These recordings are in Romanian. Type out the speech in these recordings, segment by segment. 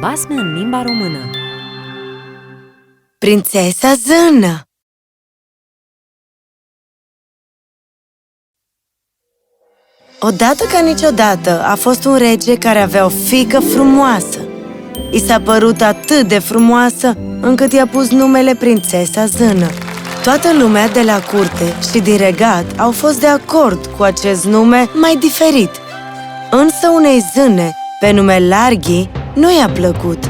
Basme în limba română Prințesa Zână Odată ca niciodată a fost un rege care avea o fică frumoasă. I s-a părut atât de frumoasă încât i-a pus numele Prințesa Zână. Toată lumea de la curte și din regat au fost de acord cu acest nume mai diferit. Însă unei zâne, pe nume Larghi, nu i-a plăcut.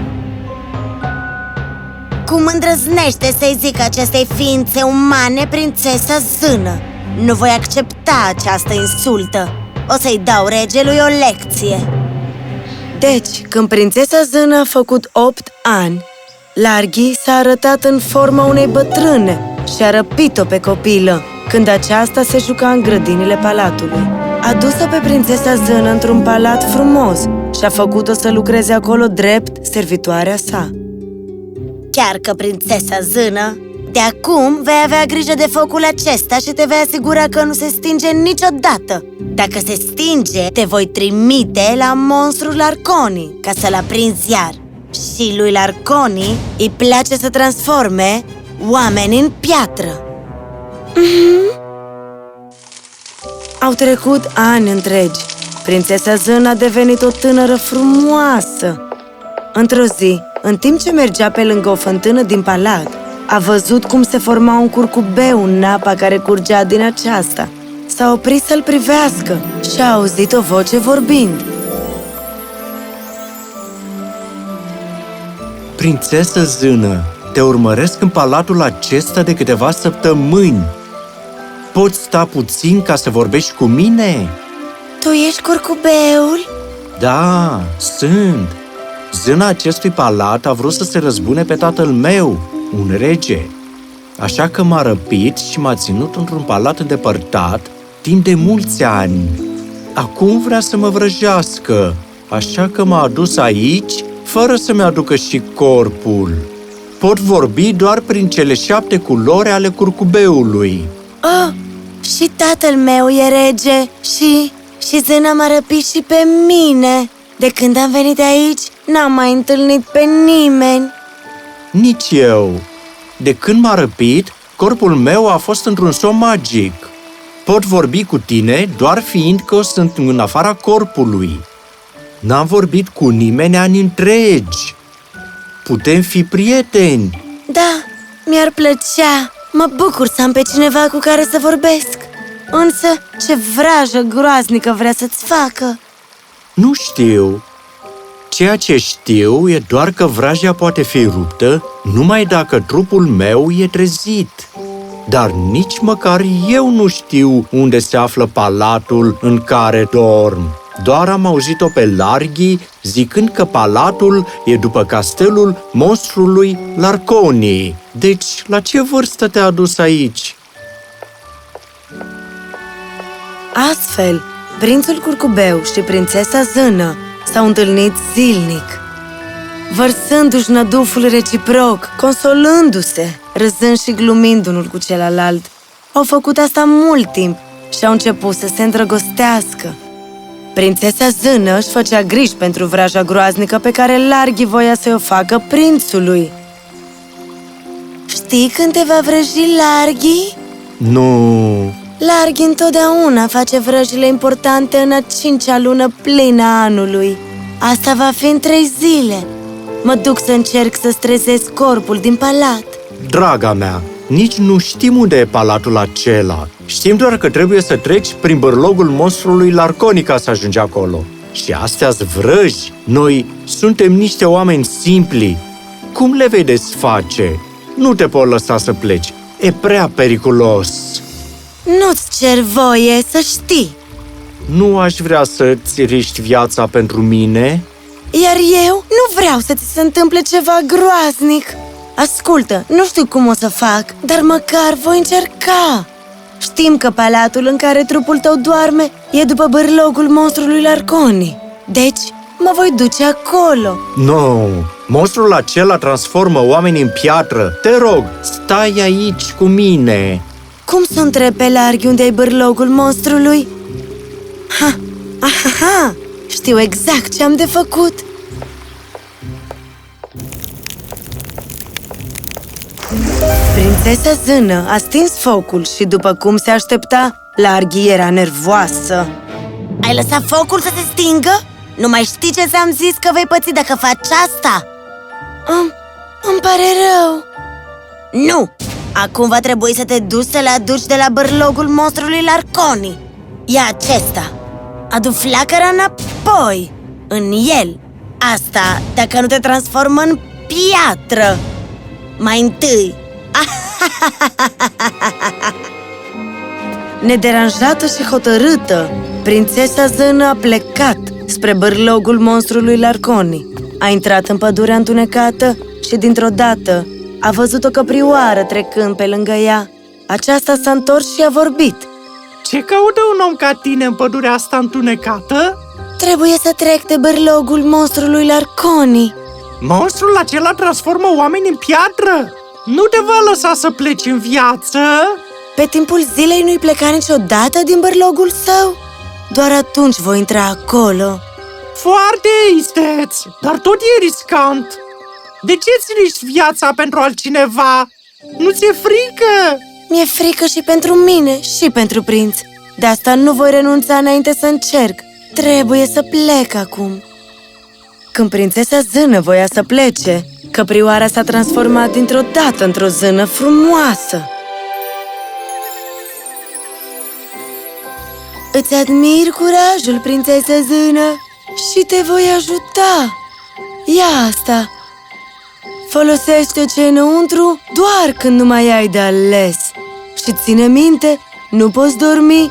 Cum îndrăznește să-i zic acestei ființe umane prințesa zână? Nu voi accepta această insultă O să-i dau regelui o lecție Deci, când prințesa Zână a făcut opt ani, Larghi s-a arătat în forma unei bătrâne și a răpit-o pe copilă, când aceasta se juca în grădinile palatului. A dus-o pe prințesa Zână într-un palat frumos și a făcut-o să lucreze acolo drept servitoarea sa. Chiar că prințesa zână De acum vei avea grijă de focul acesta și te vei asigura că nu se stinge niciodată. Dacă se stinge, te voi trimite la monstrul Larconi Ca să-l aprinzi iar. Și lui Larconi îi place să transforme oameni în piatră Au trecut ani întregi. Prințesa Zână a devenit o tânără frumoasă. Într-o zi, în timp ce mergea pe lângă o fântână din palat, a văzut cum se forma un curcubeu în apa care curgea din aceasta. S-a oprit să-l privească și a auzit o voce vorbind. Prințesă zână, te urmăresc în palatul acesta de câteva săptămâni. Poți sta puțin ca să vorbești cu mine? Tu ești curcubeul? Da, sunt. Zâna acestui palat a vrut să se răzbune pe tatăl meu, un rege. Așa că m-a răpit și m-a ținut într-un palat îndepărtat timp de mulți ani. Acum vrea să mă vrăjească, așa că m-a adus aici fără să-mi aducă și corpul. Pot vorbi doar prin cele șapte culori ale curcubeului. Oh, și tatăl meu e rege și... și zâna m-a răpit și pe mine De când am venit aici, n-am mai întâlnit pe nimeni Nici eu. De când m-a răpit, corpul meu a fost într-un somn magic. Pot vorbi cu tine doar fiindcă sunt în afara corpului. N-am vorbit cu nimeni ani întregi. Putem fi prieteni. Da, mi-ar plăcea Mă bucur să am pe cineva cu care să vorbesc Însă, ce vrajă groaznică vrea să-ți facă Nu știu. Ceea ce știu e doar că vraja poate fi ruptă numai dacă trupul meu e trezit. Dar nici măcar eu nu știu unde se află palatul în care dorm. Doar am auzit-o pe Larghi zicând că palatul e după castelul monstrului Larconi. Deci, la ce vârstă te-a adus aici? Astfel, prințul curcubeu și prințesa Zână s-au întâlnit zilnic. Vărsându-și năduful reciproc, consolându-se, râzând și glumind unul cu celălalt. Au făcut asta mult timp și au început să se îndrăgostească. Prințesa Zână își făcea griji pentru vraja groaznică pe care Larghi voia să o facă prințului. Știi când te va vrăji Larghi? Nu, Larghi întotdeauna face vrăjile importante în a cincea lună plină a anului Asta va fi în trei zile Mă duc să încerc să strezesc corpul din palat draga mea, nici nu știm unde e palatul acela. Știm doar că trebuie să treci prin bărlogul monstrului Larconi ca să ajungi acolo. Și astea vrăji. Noi suntem niște oameni simpli. Cum le vei desface? Nu te pot lăsa să pleci. E prea periculos. Nu-ți cer voie să știi Nu aș vrea să-ți riști viața pentru mine? Iar eu nu vreau să ți se întâmple ceva groaznic Ascultă, nu știu cum o să fac, dar măcar voi încerca Știm că palatul în care trupul tău doarme e după bârlogul monstrului Larconi Deci, mă voi duce acolo Nu, monstrul acela transformă oamenii în piatră. Te rog, stai aici cu mine. Cum să întreb pe larghi unde e bârlogul monstrului? Ha, aha, Știu exact ce am de făcut Prințesa Zână a stins focul și, după cum se aștepta, Larghi era nervoasă Ai lăsat focul să se stingă? Nu mai știi ce ți-am zis că vei păți dacă faci asta? Îmi, îmi pare rău Nu! Acum va trebui să te duci să le aduci de la bărlogul monstrului Larconi. Ia acesta. Adu flacăra înapoi În el. Asta dacă nu te transformă în piatră. Mai întâi. Nederanjată și hotărâtă, prințesa Zână a plecat spre bărlogul monstrului Larconi. A intrat în pădurea întunecată și, dintr-o dată, a văzut o căprioară trecând pe lângă ea. Aceasta s-a întors și a vorbit. Ce caută un om ca tine în pădurea asta întunecată? Trebuie să trec de bărlogul monstrului Larconi. Monstrul acela transformă oameni în piatră! Nu te va lăsa să pleci în viață? Pe timpul zilei nu-i pleca niciodată din bărlogul său? Doar atunci voi intra acolo. Foarte isteț, dar tot e riscant. De ce îți riști viața pentru altcineva? Nu ți-e frică? Mi-e frică și pentru mine și pentru prinț. De asta nu voi renunța înainte să încerc. Trebuie să plec acum. Când prințesa zână voia să plece, căprioara s-a transformat dintr-o dată într-o zână frumoasă. Îți admir curajul, prințesă zână, și te voi ajuta. Ia asta! Folosește ce înăuntru doar când nu mai ai de ales. Și ține minte, nu poți dormi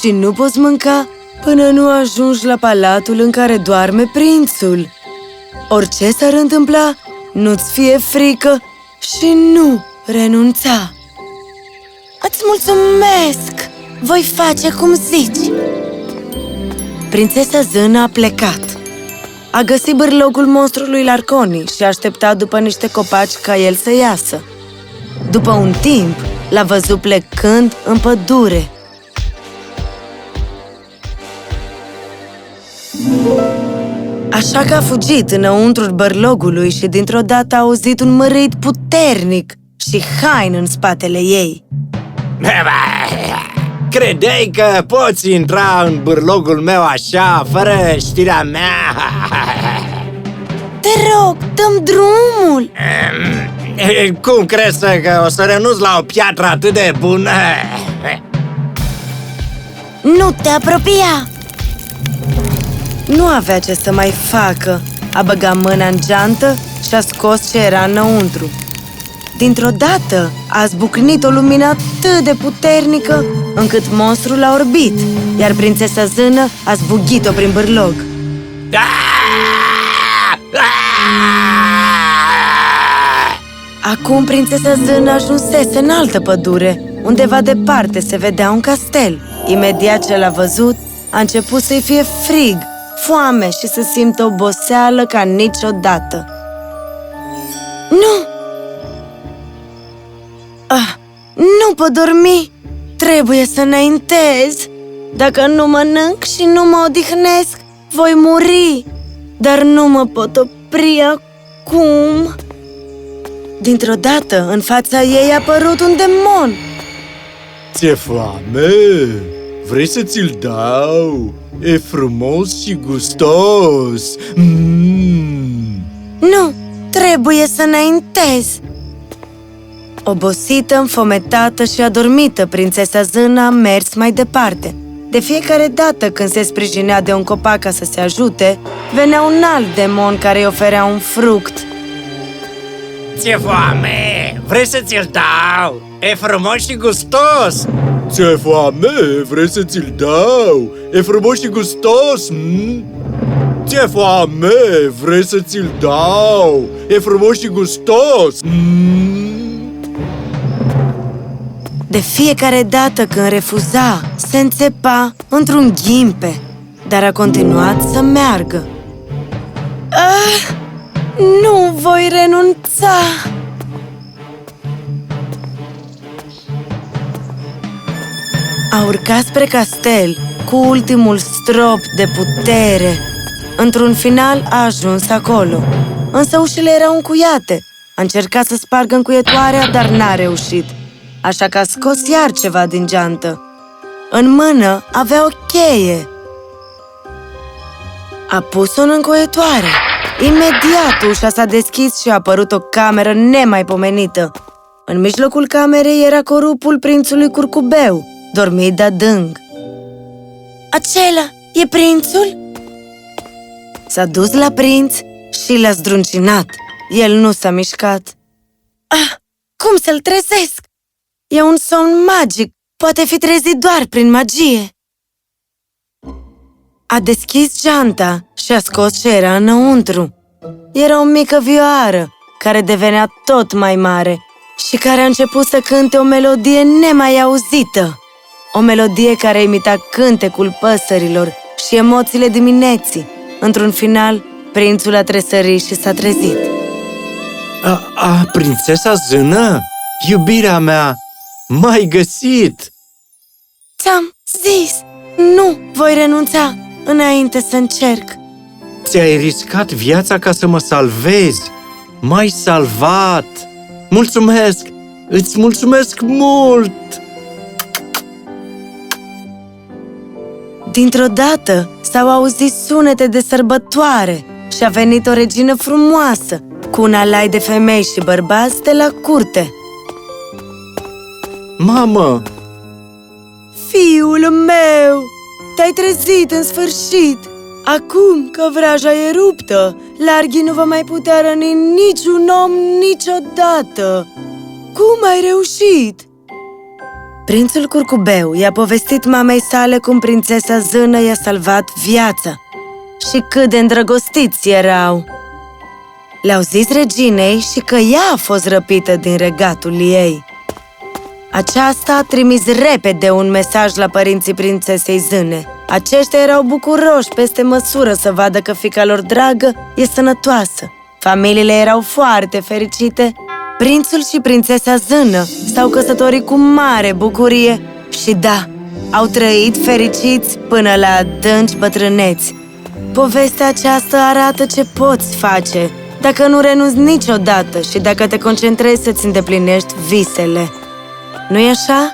și nu poți mânca până nu ajungi la palatul în care doarme prințul. Orice s-ar întâmpla, nu-ți fie frică și nu renunța. Îți mulțumesc! Voi face cum zici! Prințesa Zână a plecat. A găsit bârlogul monstrului Larconi și a așteptat după niște copaci ca el să iasă. După un timp, l-a văzut plecând în pădure. Așa că a fugit înăuntrul bărlogului și dintr-o dată a auzit un mărit puternic și hain în spatele ei. Credeai că poți intra în bârlogul meu așa, fără știrea mea? Te rog, dăm drumul! Cum crezi că o să renunț la o piatră atât de bună? Nu te apropia! Nu avea ce să mai facă. A băgat mâna în geantă și a scos ce era înăuntru. Dintr-o dată a zbucnit o lumină atât de puternică încât monstrul a orbit, iar prințesa zână a zbughit-o prin bârlog. Acum prințesa zână ajunsese în altă pădure, undeva departe se vedea un castel. Imediat ce l-a văzut, a început să-i fie frig, foame și să simtă oboseală ca niciodată. Nu! Pot dormi! Trebuie să înaintez! Dacă nu mănânc și nu mă odihnesc, voi muri! Dar nu mă pot opri acum! Dintr-o dată, în fața ei a apărut un demon! Ți-e foame? Vrei să ți-l dau? E frumos și gustos! Mm. Nu, trebuie să înaintez! Obosită, înfometată și adormită, prințesa Zână a mers mai departe. De fiecare dată când se sprijinea de un copac ca să se ajute, venea un alt demon care îi oferea un fruct. Ți-e foame? Vrei să ți-l dau? E frumos și gustos! Ți-e foame? Vrei să ți-l dau? E frumos și gustos? Mm? Ți-e foame? Vrei să ți-l dau? E frumos și gustos? Mm? De fiecare dată când refuza, se înțepa într-un ghimpe, dar a continuat să meargă. Ah, nu voi renunța! A urcat spre castel cu ultimul strop de putere Într-un final a ajuns acolo, însă ușile erau încuiate. A încercat să spargă încuietoarea, dar n-a reușit, așa că a scos iar ceva din geantă. În mână avea o cheie. A pus-o în încuietoare. Imediat ușa s-a deschis și a apărut o cameră nemaipomenită. În mijlocul camerei era corupul prințului curcubeu, dormit de adânc. Acela e prințul? S-a dus la prinț și l-a zdruncinat. El nu s-a mișcat. Ah, cum să-l trezesc? E un somn magic. Poate fi trezit doar prin magie. A deschis geanta și a scos ce era înăuntru. Era o mică vioară, care devenea tot mai mare și care a început să cânte o melodie nemai auzită. O melodie care imita cântecul păsărilor și emoțiile dimineții. Într-un final, prințul a tresărit și s-a trezit. A, a, prințesa zână? Iubirea mea, m-ai găsit! Ți-am zis, nu voi renunța înainte să încerc. Ți-ai riscat viața ca să mă salvezi! M-ai salvat! Mulțumesc! Îți mulțumesc mult! Dintr-o dată s-au auzit sunete de sărbătoare și a venit o regină frumoasă, cu un alai de femei și bărbați de la curte. Mamă, Fiul meu, te-ai trezit în sfârșit! Acum că vraja e ruptă, Larghi nu va mai putea răni niciun om niciodată! Cum ai reușit? Prințul Curcubeu i-a povestit mamei sale cum prințesa Zână i-a salvat viața și cât de îndrăgostiți erau. Le-au zis reginei și că ea a fost răpită din regatul ei. Aceasta a trimis repede un mesaj la părinții prințesei Zâne. Aceștia erau bucuroși peste măsură să vadă că fica lor dragă e sănătoasă. Familiile erau foarte fericite. Prințul și prințesa Zână s-au căsătorit cu mare bucurie și da, au trăit fericiți până la adânci bătrâneți. Povestea aceasta arată ce poți face dacă nu renunți niciodată și dacă te concentrezi să-ți îndeplinești visele. Nu-i așa?